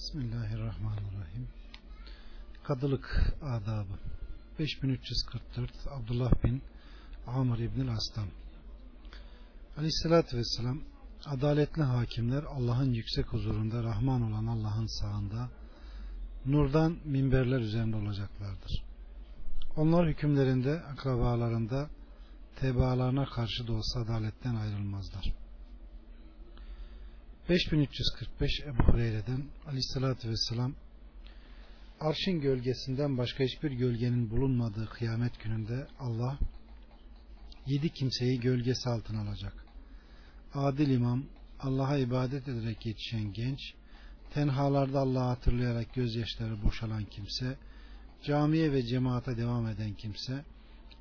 Bismillahirrahmanirrahim. Kadılık adabı 5344 Abdullah bin Amr İbnül Aslan Aleyhissalatü Vesselam Adaletli hakimler Allah'ın yüksek huzurunda Rahman olan Allah'ın sağında nurdan minberler üzerinde olacaklardır. Onlar hükümlerinde, akrabalarında, tebaalarına karşı da olsa adaletten ayrılmazlar. 5345 Ebu Hureyre'den Aleyhisselatü Vesselam Arşın gölgesinden başka hiçbir gölgenin bulunmadığı kıyamet gününde Allah yedi kimseyi gölgesi altına alacak. Adil imam, Allah'a ibadet ederek yetişen genç, tenhalarda Allah'ı hatırlayarak gözyaşları boşalan kimse, camiye ve cemaate devam eden kimse,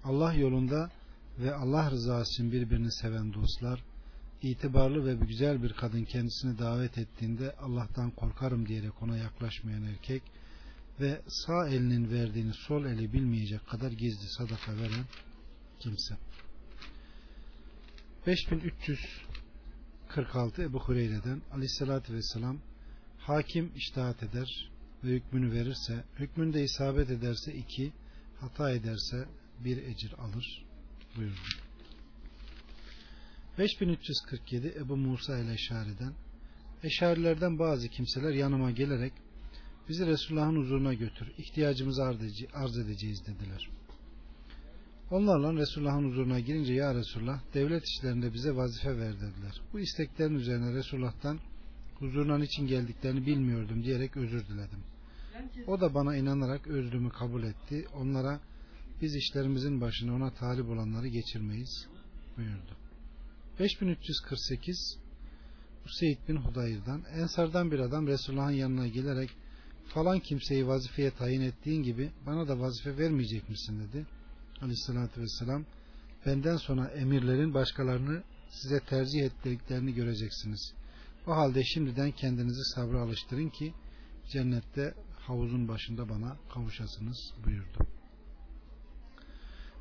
Allah yolunda ve Allah rızası için birbirini seven dostlar, itibarlı ve güzel bir kadın kendisini davet ettiğinde Allah'tan korkarım diyerek ona yaklaşmayan erkek ve sağ elinin verdiğini sol eli bilmeyecek kadar gizli sadaka veren kimse. 5346 Ebu Hureyre'den Aleyhisselatü Vesselam hakim iştahat eder ve hükmünü verirse hükmünde isabet ederse iki hata ederse bir ecir alır buyurdu. 5347 Ebu Musa ile Eşari'den Eşarilerden bazı kimseler yanıma gelerek bizi Resulullah'ın huzuruna götür ihtiyacımızı arz edeceğiz dediler. Onlarla Resulullah'ın huzuruna girince ya Resulullah devlet işlerinde bize vazife ver dediler. Bu isteklerin üzerine Resulullah'tan huzuruna için geldiklerini bilmiyordum diyerek özür diledim. O da bana inanarak özrümü kabul etti. Onlara biz işlerimizin başına ona talip olanları geçirmeyiz buyurdu. 5348 Useyd bin Hudayr'dan Ensardan bir adam Resulullah'ın yanına gelerek falan kimseyi vazifeye tayin ettiğin gibi bana da vazife vermeyecek misin dedi. Aleyhissalatü vesselam benden sonra emirlerin başkalarını size tercih ettiklerini göreceksiniz. O halde şimdiden kendinizi sabra alıştırın ki cennette havuzun başında bana kavuşasınız buyurdu.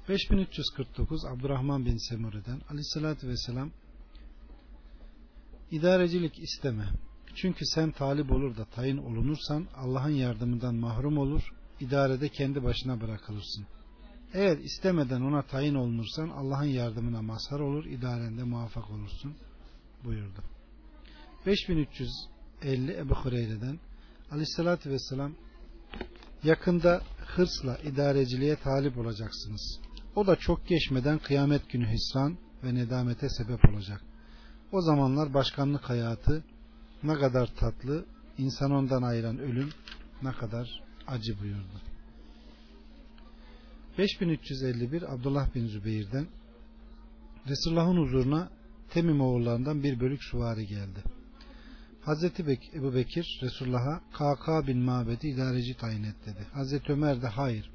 5349 Abdurrahman bin Semure'den Aleyhisselatü Vesselam İdarecilik isteme. Çünkü sen talip olur da tayin olunursan Allah'ın yardımından mahrum olur, idarede kendi başına bırakılırsın. Eğer istemeden ona tayin olunursan Allah'ın yardımına mazhar olur, idarende muvaffak olursun buyurdu. 5350 Ebu Hureyre'den Aleyhisselatü Vesselam yakında hırsla idareciliğe talip olacaksınız. O da çok geçmeden kıyamet günü hüsran ve nedamete sebep olacak. O zamanlar başkanlık hayatı ne kadar tatlı, insan ondan ayıran ölüm ne kadar acı buyurdu. 5351 Abdullah bin Zübeyir'den Resulullah'ın huzuruna Temim oğullarından bir bölük suvari geldi. Hazreti Bek Ebu Bekir Resulullah'a KK bin Mabed'i idareci tayin et dedi. Hazreti Ömer de hayır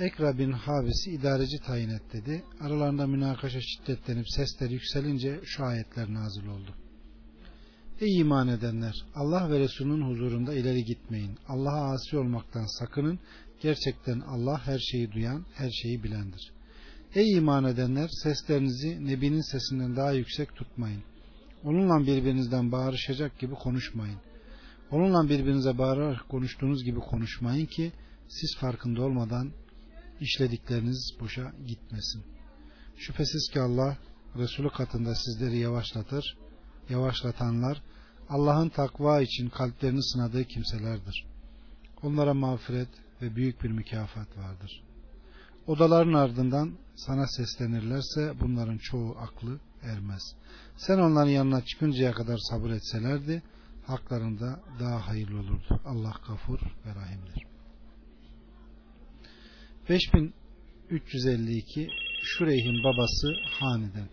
Ekra bin Habis'i idareci tayin et dedi. Aralarında münakaşa şiddetlenip sesler yükselince şu ayetler nazil oldu. Ey iman edenler! Allah ve Resulünün huzurunda ileri gitmeyin. Allah'a asi olmaktan sakının. Gerçekten Allah her şeyi duyan, her şeyi bilendir. Ey iman edenler! Seslerinizi Nebi'nin sesinden daha yüksek tutmayın. Onunla birbirinizden bağırışacak gibi konuşmayın. Onunla birbirinize bağırarak konuştuğunuz gibi konuşmayın ki siz farkında olmadan işledikleriniz boşa gitmesin. Şüphesiz ki Allah Resulü katında sizleri yavaşlatır. Yavaşlatanlar Allah'ın takva için kalplerini sınadığı kimselerdir. Onlara mağfiret ve büyük bir mükafat vardır. Odaların ardından sana seslenirlerse bunların çoğu aklı ermez. Sen onların yanına çıkıncaya kadar sabır etselerdi haklarında daha hayırlı olurdu. Allah gafur ve rahimdir. 5352 Şureyh'in babası Hani'den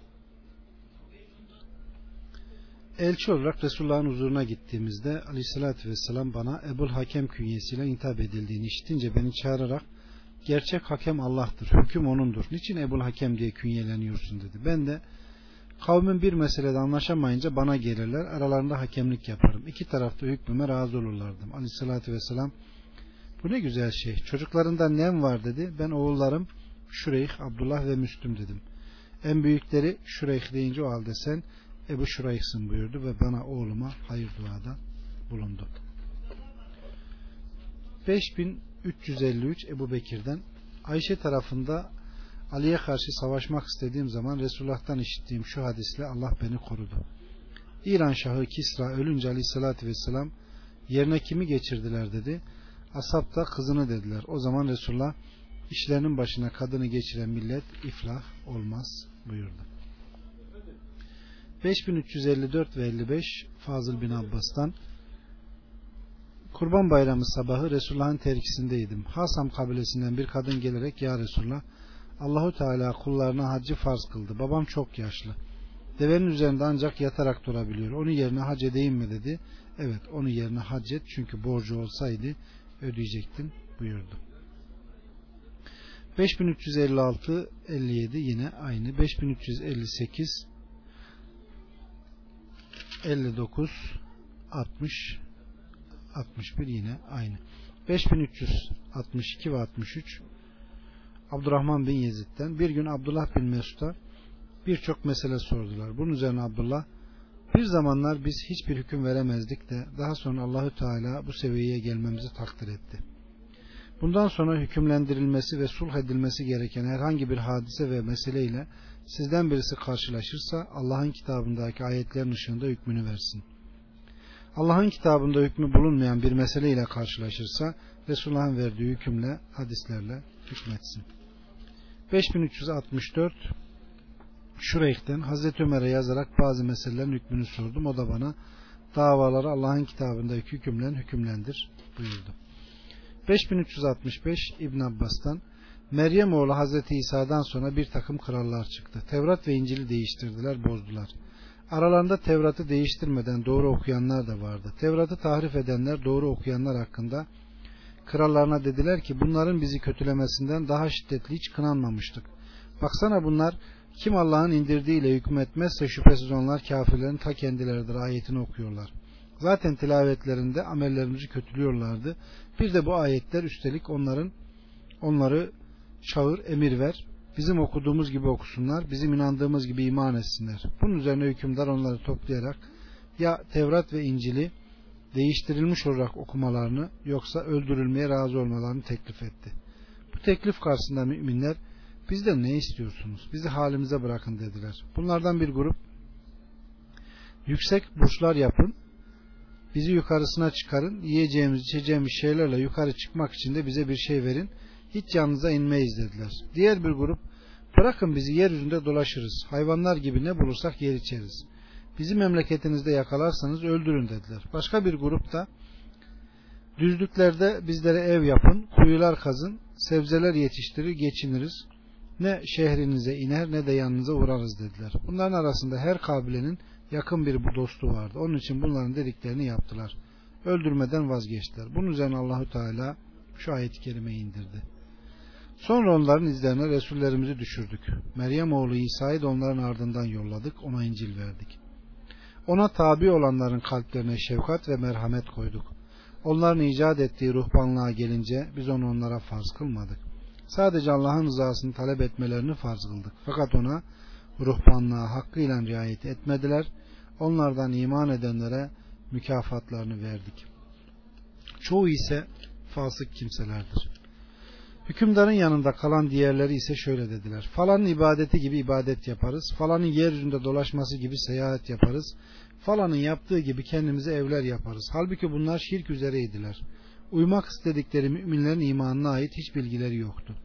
Elçi olarak Resulullah'ın huzuruna gittiğimizde aleyhissalatü vesselam bana Ebul Hakem künyesiyle hitap edildiğini işitince beni çağırarak gerçek hakem Allah'tır, hüküm O'nundur. Niçin Ebul Hakem diye künyeleniyorsun dedi. Ben de kavmin bir meselede anlaşamayınca bana gelirler, aralarında hakemlik yaparım. İki tarafta hükmüme razı olurlardım. Aleyhissalatü vesselam bu ne güzel şey. Çocuklarında nem var dedi. Ben oğullarım Şureyh, Abdullah ve Müslüm dedim. En büyükleri Şureyh deyince o halde sen Ebu Şurayhsın buyurdu ve bana oğluma hayır duada bulundu. 5353 Ebu Bekir'den Ayşe tarafında Ali'ye karşı savaşmak istediğim zaman Resulullah'tan işittiğim şu hadisle Allah beni korudu. İran Şahı Kisra ölünce Aleyhisselatü Vesselam yerine kimi geçirdiler dedi. Asap da kızını dediler. O zaman Resulullah işlerinin başına kadını geçiren millet iflah olmaz buyurdu. 5354 ve 55 Fazıl bin Abbas'tan Kurban bayramı sabahı Resulullah'ın terkisindeydim. Hasam kabilesinden bir kadın gelerek Ya Resulullah Allahu Teala kullarına haccı farz kıldı. Babam çok yaşlı. Devenin üzerinde ancak yatarak durabiliyor. Onun yerine hac edeyim mi dedi. Evet onu yerine hac et çünkü borcu olsaydı ödeyecektin buyurdu. 5356 57 yine aynı. 5358 59 60 61 yine aynı. 5362 ve 63 Abdurrahman bin Yezid'den bir gün Abdullah bin Mesud'a birçok mesele sordular. Bunun üzerine Abdullah bir zamanlar biz hiçbir hüküm veremezdik de daha sonra Allahü Teala bu seviyeye gelmemizi takdir etti. Bundan sonra hükümlendirilmesi ve sulh edilmesi gereken herhangi bir hadise ve meseleyle sizden birisi karşılaşırsa Allah'ın kitabındaki ayetlerin ışığında hükmünü versin. Allah'ın kitabında hükmü bulunmayan bir meseleyle karşılaşırsa Resulullah'ın verdiği hükümle, hadislerle hükmetsin. 5364 Şureyh'ten Hazreti Ömer'e yazarak bazı meselelerin hükmünü sordum. O da bana davaları Allah'ın kitabındaki hükümlen hükümlendir buyurdu. 5365 İbn Abbas'tan Meryem oğlu Hazreti İsa'dan sonra bir takım krallar çıktı. Tevrat ve İncil'i değiştirdiler, bozdular. Aralarında Tevrat'ı değiştirmeden doğru okuyanlar da vardı. Tevrat'ı tahrif edenler doğru okuyanlar hakkında krallarına dediler ki bunların bizi kötülemesinden daha şiddetli hiç kınanmamıştık. Baksana bunlar kim Allah'ın indirdiğiyle hükmetmezse şüphesiz onlar kafirlerin ta kendileridir ayetini okuyorlar. Zaten tilavetlerinde amellerimizi kötülüyorlardı. Bir de bu ayetler üstelik onların onları çağır, emir ver. Bizim okuduğumuz gibi okusunlar, bizim inandığımız gibi iman etsinler. Bunun üzerine hükümdar onları toplayarak ya Tevrat ve İncil'i değiştirilmiş olarak okumalarını yoksa öldürülmeye razı olmalarını teklif etti. Bu teklif karşısında müminler bizden ne istiyorsunuz? Bizi halimize bırakın dediler. Bunlardan bir grup yüksek burçlar yapın bizi yukarısına çıkarın yiyeceğimiz içeceğimiz şeylerle yukarı çıkmak için de bize bir şey verin hiç yanınıza inmeyiz dediler. Diğer bir grup bırakın bizi yeryüzünde dolaşırız hayvanlar gibi ne bulursak yer içeriz bizi memleketinizde yakalarsanız öldürün dediler. Başka bir grup da düzlüklerde bizlere ev yapın, kuyular kazın, sebzeler yetiştirir, geçiniriz. Ne şehrinize iner ne de yanınıza uğrarız dediler. Bunların arasında her kabilenin yakın bir dostu vardı. Onun için bunların dediklerini yaptılar. Öldürmeden vazgeçtiler. Bunun üzerine Allahü Teala şu ayet-i kerimeyi indirdi. Sonra onların izlerine Resullerimizi düşürdük. Meryem oğlu İsa'yı da onların ardından yolladık. Ona İncil verdik. Ona tabi olanların kalplerine şefkat ve merhamet koyduk. Onların icat ettiği ruhbanlığa gelince biz onu onlara farz kılmadık. Sadece Allah'ın rızasını talep etmelerini farz kıldık. Fakat ona ruhbanlığa hakkıyla riayet etmediler. Onlardan iman edenlere mükafatlarını verdik. Çoğu ise fasık kimselerdir. Hükümdarın yanında kalan diğerleri ise şöyle dediler. Falanın ibadeti gibi ibadet yaparız. Falanın yeryüzünde dolaşması gibi seyahat yaparız. Falanın yaptığı gibi kendimize evler yaparız. Halbuki bunlar şirk üzereydiler. Uymak istedikleri müminlerin imanına ait hiç bilgileri yoktu.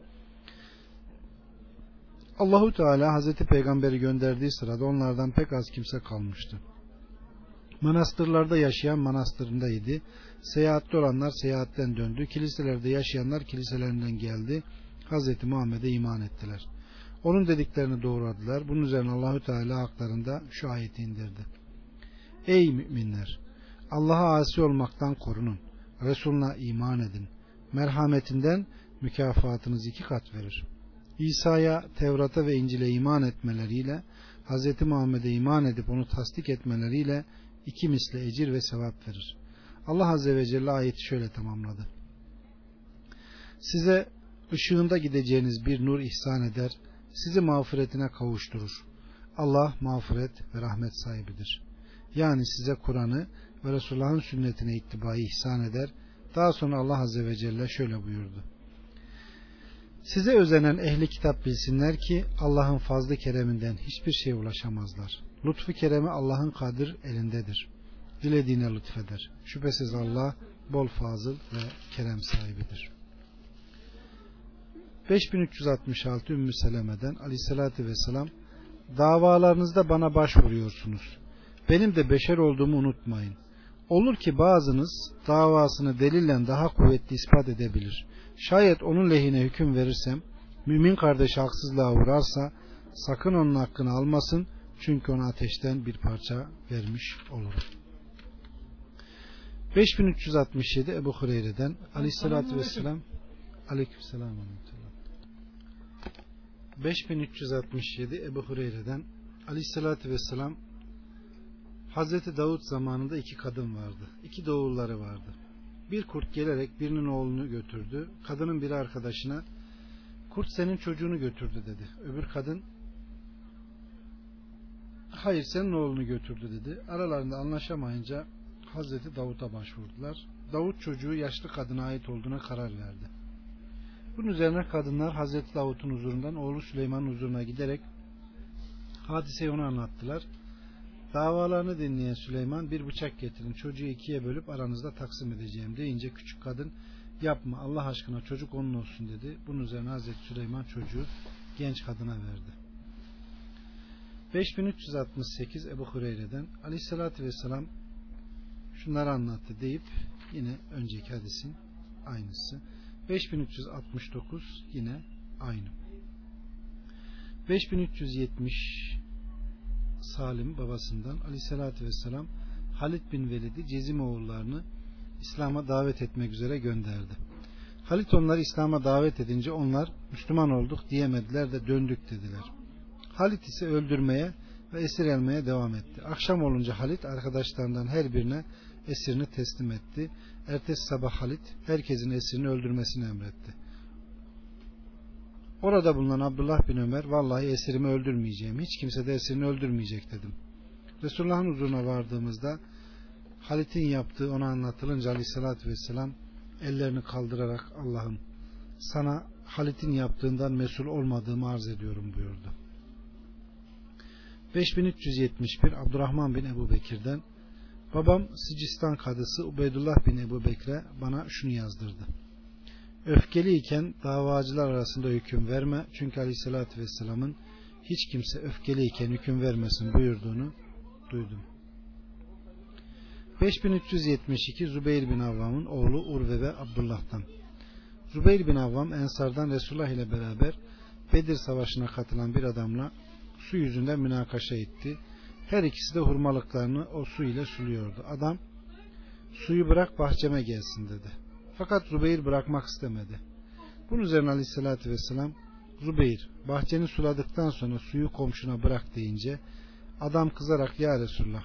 Allahu Teala Hazreti Peygamber'i gönderdiği sırada onlardan pek az kimse kalmıştı. Manastırlarda yaşayan manastırındaydı. Seyahatte olanlar seyahatten döndü. Kiliselerde yaşayanlar kiliselerinden geldi. Hz. Muhammed'e iman ettiler. Onun dediklerini doğradılar. Bunun üzerine Allahü Teala haklarında şu ayeti indirdi. Ey müminler! Allah'a asi olmaktan korunun. Resuluna iman edin. Merhametinden mükafatınız iki kat verir. İsa'ya, Tevrat'a ve İncil'e iman etmeleriyle Hz. Muhammed'e iman edip onu tasdik etmeleriyle iki misle ecir ve sevap verir. Allah Azze ve Celle ayeti şöyle tamamladı. Size ışığında gideceğiniz bir nur ihsan eder, sizi mağfiretine kavuşturur. Allah mağfiret ve rahmet sahibidir. Yani size Kur'an'ı ve Resulullah'ın sünnetine ittibayı ihsan eder. Daha sonra Allah Azze ve Celle şöyle buyurdu. Size özenen ehli kitap bilsinler ki Allah'ın fazlı kereminden hiçbir şeye ulaşamazlar. Lütfu keremi Allah'ın kadir elindedir. Dilediğine lütfeder. Şüphesiz Allah bol fazıl ve kerem sahibidir. 5366 Ümmü Seleme'den Aleyhisselatü Vesselam davalarınızda bana başvuruyorsunuz. Benim de beşer olduğumu unutmayın. Olur ki bazınız davasını delille daha kuvvetli ispat edebilir. Şayet onun lehine hüküm verirsem, mümin kardeş haksızlığa uğrarsa sakın onun hakkını almasın çünkü ona ateşten bir parça vermiş olur. 5367 Ebu Hureyre'den Aleyhisselatü Vesselam Aleykümselam 5367 Ebu Hureyre'den Aleyhisselatü Vesselam Hazreti Davut zamanında iki kadın vardı. İki doğulları vardı. Bir kurt gelerek birinin oğlunu götürdü. Kadının bir arkadaşına kurt senin çocuğunu götürdü dedi. Öbür kadın hayır senin oğlunu götürdü dedi. Aralarında anlaşamayınca Hazreti Davut'a başvurdular. Davut çocuğu yaşlı kadına ait olduğuna karar verdi. Bunun üzerine kadınlar Hazreti Davut'un huzurundan oğlu Süleyman'ın huzuruna giderek hadiseyi ona anlattılar. Davalarını dinleyen Süleyman bir bıçak getirin çocuğu ikiye bölüp aranızda taksim edeceğim deyince küçük kadın yapma Allah aşkına çocuk onun olsun dedi. Bunun üzerine Hazreti Süleyman çocuğu genç kadına verdi. 5368 Ebu Hureyre'den Aleyhisselatü Vesselam şunları anlattı deyip yine önceki hadisin aynısı. 5369 yine aynı. 5370 Salim babasından Aleyhisselatü Vesselam Halid bin Velid'i Cezim oğullarını İslam'a davet etmek üzere gönderdi. Halit onları İslam'a davet edince onlar Müslüman olduk diyemediler de döndük dediler. Halit ise öldürmeye ve esir almaya devam etti. Akşam olunca Halit arkadaşlarından her birine esirini teslim etti. Ertesi sabah Halit herkesin esirini öldürmesini emretti. Orada bulunan Abdullah bin Ömer vallahi esirimi öldürmeyeceğim. Hiç kimse de esirini öldürmeyecek dedim. Resulullah'ın huzuruna vardığımızda Halit'in yaptığı ona anlatılınca aleyhissalatü vesselam ellerini kaldırarak Allah'ım sana Halit'in yaptığından mesul olmadığımı arz ediyorum buyurdu. 5371 Abdurrahman bin Ebu Bekir'den Babam Sicistan kadısı Ubeydullah bin Ebu Bekre bana şunu yazdırdı. Öfkeliyken davacılar arasında hüküm verme. Çünkü Aleyhisselatü Vesselam'ın hiç kimse öfkeliyken hüküm vermesin buyurduğunu duydum. 5372 Zübeyir bin Avvam'ın oğlu Urve ve Abdullah'tan. Zübeyir bin Avvam Ensar'dan Resulullah ile beraber Bedir Savaşı'na katılan bir adamla su yüzünden münakaşa etti. Her ikisi de hurmalıklarını o su ile suluyordu. Adam suyu bırak bahçeme gelsin dedi. Fakat Zübeyir bırakmak istemedi. Bunun üzerine aleyhissalatü vesselam Zübeyir bahçeni suladıktan sonra suyu komşuna bırak deyince adam kızarak ya Resulullah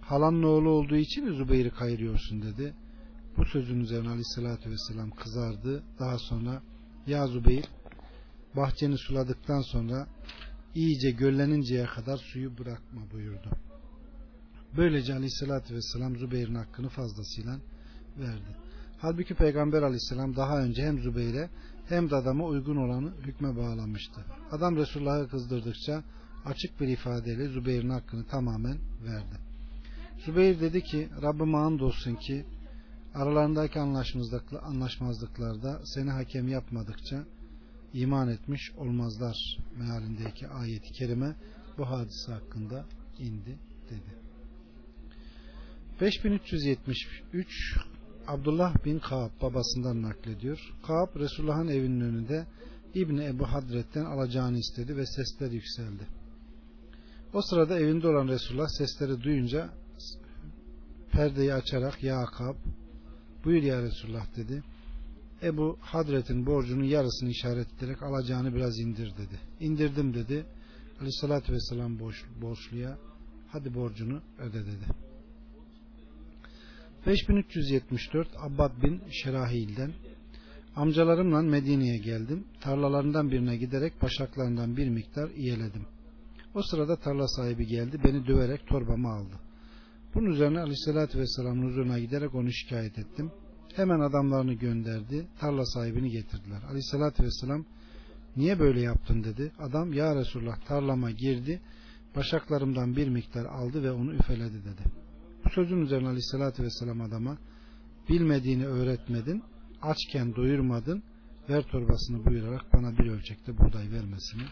halanın oğlu olduğu için mi Zübeyir'i kayırıyorsun dedi. Bu sözün üzerine aleyhissalatü vesselam kızardı. Daha sonra ya Zübeyir bahçeni suladıktan sonra iyice gölleninceye kadar suyu bırakma buyurdu. Böylece aleyhissalatü vesselam Zübeyir'in hakkını fazlasıyla verdi. Halbuki Peygamber aleyhisselam daha önce hem Zübeyir'e hem de adama uygun olanı hükme bağlamıştı. Adam Resulullah'ı kızdırdıkça açık bir ifadeyle Zübeyir'in hakkını tamamen verdi. Zübeyir dedi ki Rabbime andolsun ki aralarındaki anlaşmazlıklarda seni hakem yapmadıkça iman etmiş olmazlar mealindeki ayeti kerime bu hadise hakkında indi dedi. 5373 Abdullah bin Kaab babasından naklediyor. Kaab Resulullah'ın evinin önünde İbni Ebu Hadret'ten alacağını istedi ve sesler yükseldi. O sırada evinde olan Resulullah sesleri duyunca perdeyi açarak ya Kaab buyur ya Resulullah dedi. Ebu Hadret'in borcunun yarısını işaret ederek alacağını biraz indir dedi. İndirdim dedi. Aleyhissalatü vesselam borçluya hadi borcunu öde dedi. 5374 Abbad bin Şerahil'den amcalarımla Medine'ye geldim. Tarlalarından birine giderek başaklarından bir miktar iyeledim. O sırada tarla sahibi geldi beni döverek torbamı aldı. Bunun üzerine aleyhissalatü vesselamın huzuruna giderek onu şikayet ettim. Hemen adamlarını gönderdi. Tarla sahibini getirdiler. Aleyhissalatü vesselam niye böyle yaptın dedi. Adam ya Resulullah tarlama girdi. Başaklarımdan bir miktar aldı ve onu üfeledi dedi. Bu sözün üzerine aleyhissalatü vesselam adama bilmediğini öğretmedin, açken doyurmadın, ver torbasını buyurarak bana bir ölçekte buğday vermesini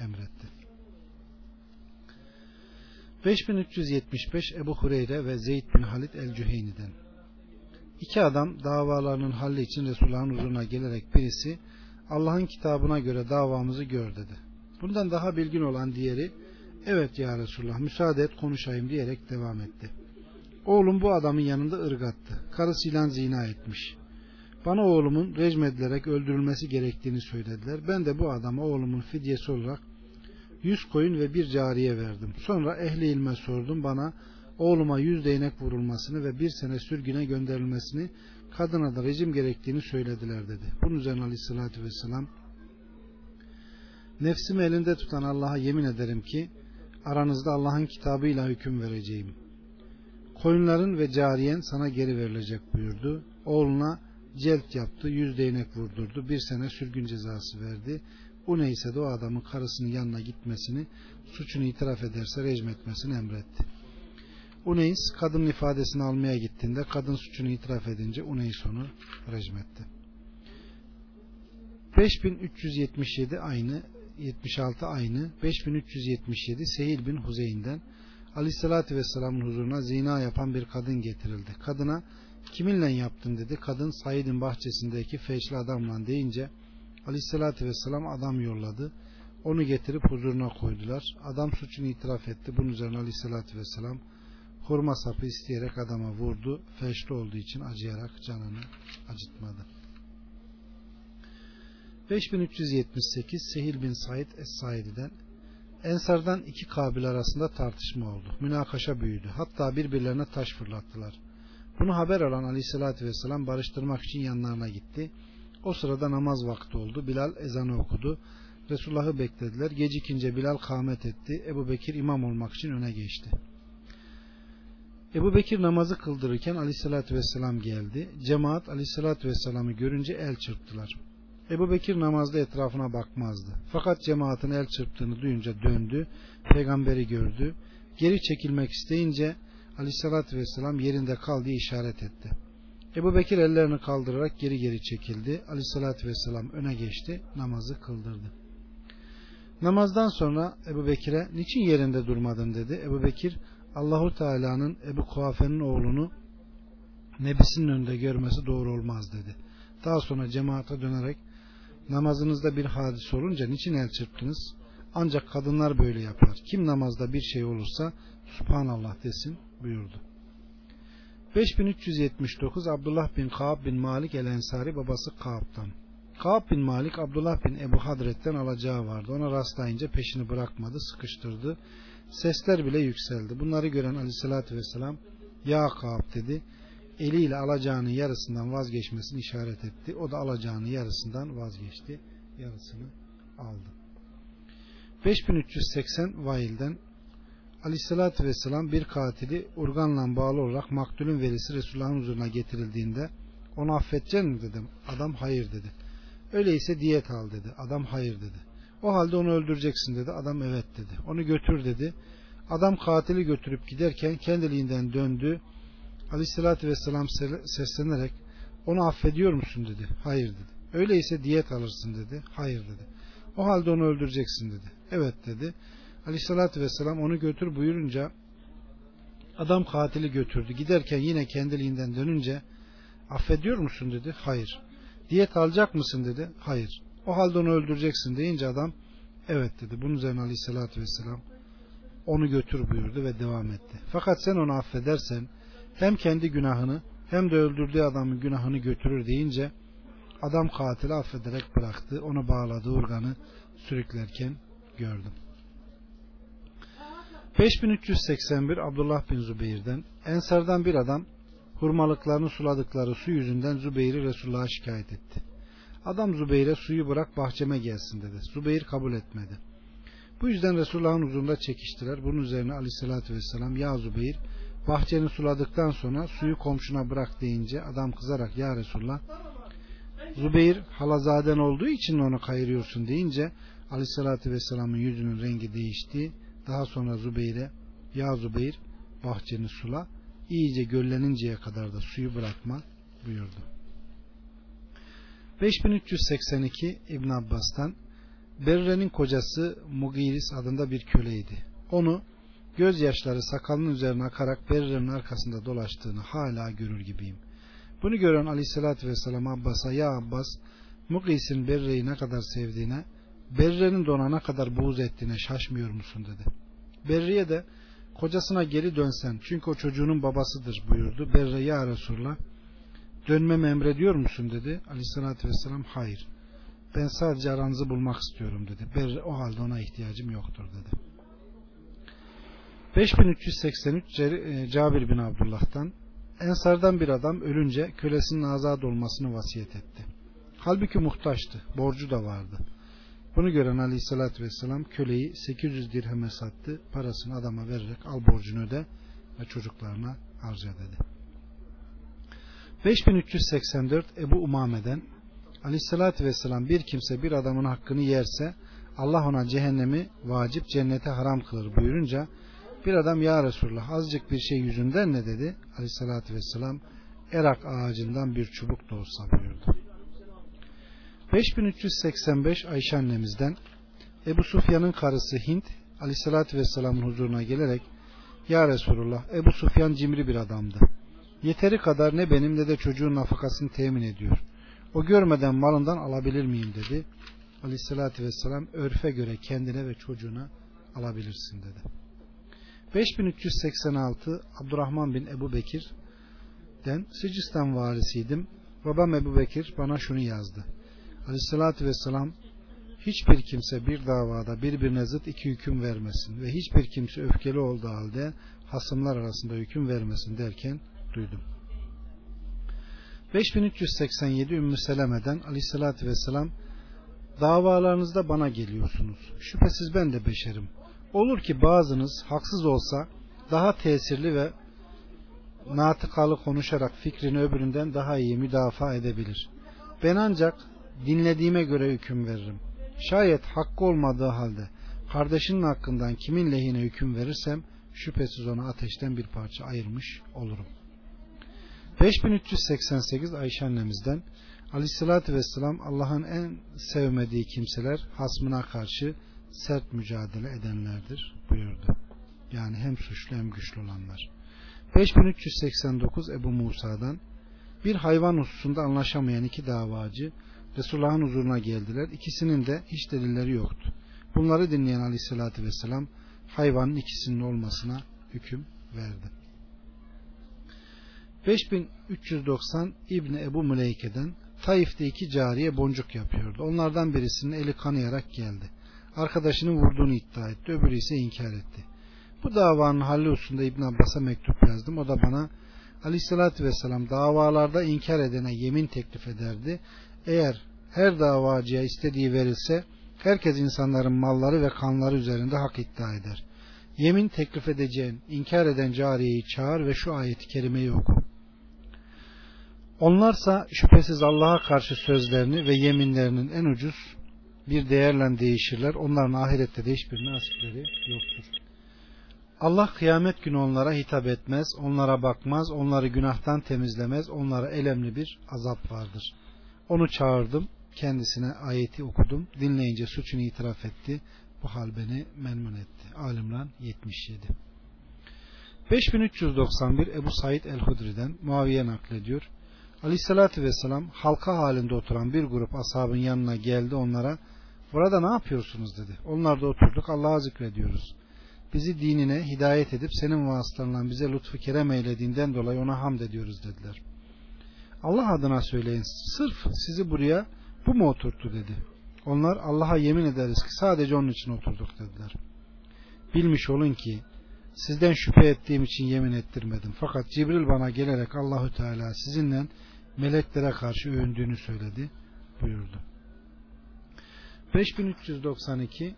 emretti. 5375 Ebu Hureyre ve Zeyd bin Halid el-Cüheyni'den İki adam davalarının halli için Resulullah'ın huzuruna gelerek birisi Allah'ın kitabına göre davamızı gör dedi. Bundan daha bilgin olan diğeri evet ya Resulullah müsaade et konuşayım diyerek devam etti. Oğlum bu adamın yanında ırgattı. Karısıyla zina etmiş. Bana oğlumun rejim edilerek öldürülmesi gerektiğini söylediler. Ben de bu adama oğlumun fidyesi olarak yüz koyun ve bir cariye verdim. Sonra ehli ilme sordum bana oğluma yüz değnek vurulmasını ve bir sene sürgüne gönderilmesini kadına da rejim gerektiğini söylediler dedi. Bunun üzerine aleyhissalatü vesselam nefsimi elinde tutan Allah'a yemin ederim ki aranızda Allah'ın kitabıyla hüküm vereceğim. Koyunların ve cariyen sana geri verilecek buyurdu. Oğluna celt yaptı, yüz değnek vurdurdu, bir sene sürgün cezası verdi. Bu neyse de o adamın karısının yanına gitmesini, suçunu itiraf ederse rejim etmesini emretti. Uneys kadın ifadesini almaya gittiğinde kadın suçunu itiraf edince Uneys onu rejim etti. 5377 aynı 76 aynı 5377 Sehil bin Huzeyn'den Aleyhisselatü Vesselam'ın huzuruna zina yapan bir kadın getirildi. Kadına kiminle yaptın dedi. Kadın Said'in bahçesindeki feşli adamla deyince Aleyhisselatü Vesselam adam yolladı. Onu getirip huzuruna koydular. Adam suçunu itiraf etti. Bunun üzerine Aleyhisselatü Vesselam hurma sapı isteyerek adama vurdu. Feşli olduğu için acıyarak canını acıtmadı. 5378 Sehil bin Said Es-Saidi'den Ensardan iki kabil arasında tartışma oldu. Münakaşa büyüdü. Hatta birbirlerine taş fırlattılar. Bunu haber alan Aleyhisselatü Vesselam barıştırmak için yanlarına gitti. O sırada namaz vakti oldu. Bilal ezanı okudu. Resulullah'ı beklediler. Gecikince Bilal kâmet etti. Ebu Bekir imam olmak için öne geçti. Ebu Bekir namazı kıldırırken Aleyhisselatü Vesselam geldi. Cemaat Aleyhisselatü Vesselam'ı görünce el çırptılar. Ebu Bekir namazda etrafına bakmazdı. Fakat cemaatin el çırptığını duyunca döndü. Peygamberi gördü. Geri çekilmek isteyince Aleyhisselatü Vesselam yerinde kal diye işaret etti. Ebu Bekir ellerini kaldırarak geri geri çekildi. Aleyhisselatü Vesselam öne geçti. Namazı kıldırdı. Namazdan sonra Ebu Bekir'e niçin yerinde durmadın dedi. Ebu Bekir Allahu Teala'nın Ebu Kuafe'nin oğlunu nebisinin önünde görmesi doğru olmaz dedi. Daha sonra cemaate dönerek namazınızda bir hadis olunca niçin el çırptınız? Ancak kadınlar böyle yapar. Kim namazda bir şey olursa Subhanallah desin buyurdu. 5379 Abdullah bin Kaab bin Malik el Ensari babası Kaab'dan. Kaab bin Malik Abdullah bin Ebu Hadret'ten alacağı vardı. Ona rastlayınca peşini bırakmadı, sıkıştırdı. Sesler bile yükseldi. Bunları gören aleyhissalatü vesselam Ya Kaab dedi. Eliyle alacağının yarısından vazgeçmesini işaret etti. O da alacağının yarısından vazgeçti. Yarısını aldı. 5380 Vail'den Aleyhissalatü Vesselam bir katili urganla bağlı olarak maktulün verisi Resulullah'ın huzuruna getirildiğinde onu affedecek mi dedim. Adam hayır dedi. Öyleyse diyet al dedi. Adam hayır dedi. O halde onu öldüreceksin dedi. Adam evet dedi. Onu götür dedi. Adam katili götürüp giderken kendiliğinden döndü. Aleyhissalatü vesselam seslenerek onu affediyor musun dedi. Hayır dedi. Öyleyse diyet alırsın dedi. Hayır dedi. O halde onu öldüreceksin dedi. Evet dedi. Aleyhissalatü vesselam onu götür buyurunca adam katili götürdü. Giderken yine kendiliğinden dönünce affediyor musun dedi. Hayır. Diyet alacak mısın dedi. Hayır. O halde onu öldüreceksin deyince adam evet dedi. Bunun üzerine aleyhissalatü vesselam onu götür buyurdu ve devam etti. Fakat sen onu affedersen hem kendi günahını hem de öldürdüğü adamın günahını götürür deyince adam katili affederek bıraktı. Onu bağladığı organı sürüklerken gördüm. 5381 Abdullah bin Zübeyir'den Ensardan bir adam hurmalıklarını suladıkları su yüzünden Zübeyir'i Resulullah'a şikayet etti. Adam Zübeyir'e suyu bırak bahçeme gelsin dedi. Zübeyir kabul etmedi. Bu yüzden Resulullah'ın huzurunda çekiştiler. Bunun üzerine aleyhissalatü vesselam ya Zübeyir bahçeni suladıktan sonra suyu komşuna bırak deyince adam kızarak ya Resulullah Zübeyir halazaden olduğu için onu kayırıyorsun deyince aleyhissalatü vesselamın yüzünün rengi değişti. Daha sonra Zübeyir'e ya Zübeyir bahçeni sula iyice gölleninceye kadar da suyu bırakma buyurdu. 5382 İbn Abbas'tan Berre'nin kocası Mugiris adında bir köleydi. Onu gözyaşları sakalının üzerine akarak Berre'nin arkasında dolaştığını hala görür gibiyim. Bunu gören aleyhissalatü vesselam Abbas'a ya Abbas Mugis'in Berre'yi ne kadar sevdiğine Berre'nin de ona ne kadar buğz ettiğine şaşmıyor musun dedi. Berre'ye de kocasına geri dönsen çünkü o çocuğunun babasıdır buyurdu. Berre ya Resulullah dönmemi emrediyor musun dedi. Aleyhissalatü vesselam hayır. Ben sadece aranızı bulmak istiyorum dedi. Berre o halde ona ihtiyacım yoktur dedi. 5383 e, Cabir bin Abdullah'tan Ensardan bir adam ölünce kölesinin azad olmasını vasiyet etti. Halbuki muhtaçtı, borcu da vardı. Bunu gören aleyhissalatü vesselam köleyi 800 dirheme sattı, parasını adama vererek al borcunu öde ve çocuklarına harca dedi. 5384 Ebu Umame'den aleyhissalatü vesselam bir kimse bir adamın hakkını yerse Allah ona cehennemi vacip cennete haram kılır buyurunca bir adam ya Resulullah azıcık bir şey yüzünden ne dedi? Aleyhissalatü vesselam erak ağacından bir çubuk da olsa buyurdu. 5385 Ayşe annemizden Ebu Sufyan'ın karısı Hint Aleyhissalatü vesselamın huzuruna gelerek Ya Resulullah Ebu Sufyan cimri bir adamdı. Yeteri kadar ne benim ne de çocuğun nafakasını temin ediyor. O görmeden malından alabilir miyim dedi. Aleyhissalatü vesselam örfe göre kendine ve çocuğuna alabilirsin dedi. 5386 Abdurrahman bin Ebu Bekir'den Sicistan varisiydim. Babam Ebu Bekir bana şunu yazdı. Aleyhissalatü vesselam hiçbir kimse bir davada birbirine zıt iki hüküm vermesin ve hiçbir kimse öfkeli olduğu halde hasımlar arasında hüküm vermesin derken duydum. 5387 Ümmü Seleme'den Aleyhissalatü vesselam davalarınızda bana geliyorsunuz. Şüphesiz ben de beşerim. Olur ki bazınız haksız olsa daha tesirli ve natıkalı konuşarak fikrini öbüründen daha iyi müdafaa edebilir. Ben ancak dinlediğime göre hüküm veririm. Şayet hakkı olmadığı halde kardeşinin hakkından kimin lehine hüküm verirsem şüphesiz ona ateşten bir parça ayırmış olurum. 5388 Ayşe annemizden Aleyhissalatü Vesselam Allah'ın en sevmediği kimseler hasmına karşı sert mücadele edenlerdir buyurdu. Yani hem suçlu hem güçlü olanlar. 5389 Ebu Musa'dan bir hayvan hususunda anlaşamayan iki davacı Resulullah'ın huzuruna geldiler. İkisinin de hiç delilleri yoktu. Bunları dinleyen aleyhissalatü vesselam hayvanın ikisinin olmasına hüküm verdi. 5390 İbni Ebu Müleyke'den Taif'te iki cariye boncuk yapıyordu. Onlardan birisinin eli kanayarak geldi arkadaşının vurduğunu iddia etti. Öbürü ise inkar etti. Bu davanın halli hususunda İbn Abbas'a mektup yazdım. O da bana Aleyhisselatü Vesselam davalarda inkar edene yemin teklif ederdi. Eğer her davacıya istediği verilse herkes insanların malları ve kanları üzerinde hak iddia eder. Yemin teklif edeceğin, inkar eden cariyeyi çağır ve şu ayeti kerimeyi oku. Onlarsa şüphesiz Allah'a karşı sözlerini ve yeminlerinin en ucuz bir değerle değişirler. Onların ahirette de hiçbir nasipleri yoktur. Allah kıyamet günü onlara hitap etmez, onlara bakmaz, onları günahtan temizlemez, onlara elemli bir azap vardır. Onu çağırdım, kendisine ayeti okudum, dinleyince suçunu itiraf etti, bu hal beni memnun etti. Alimran 77 5391 Ebu Said el-Hudri'den Muaviye naklediyor. Aleyhissalatü vesselam halka halinde oturan bir grup ashabın yanına geldi onlara burada ne yapıyorsunuz dedi. Onlar da oturduk Allah'a zikrediyoruz. Bizi dinine hidayet edip senin vasıtalarından bize lütfu kerem eylediğinden dolayı ona hamd ediyoruz dediler. Allah adına söyleyin sırf sizi buraya bu mu oturttu dedi. Onlar Allah'a yemin ederiz ki sadece onun için oturduk dediler. Bilmiş olun ki sizden şüphe ettiğim için yemin ettirmedim. Fakat Cibril bana gelerek Allahü Teala sizinle meleklere karşı övündüğünü söyledi buyurdu. 5392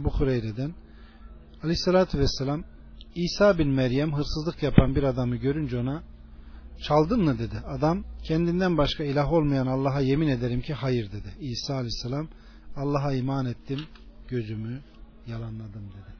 Ebu Hureyre'den Aleyhissalatü Vesselam İsa bin Meryem hırsızlık yapan bir adamı görünce ona çaldın mı dedi. Adam kendinden başka ilah olmayan Allah'a yemin ederim ki hayır dedi. İsa Aleyhisselam Allah'a iman ettim gözümü yalanladım dedi.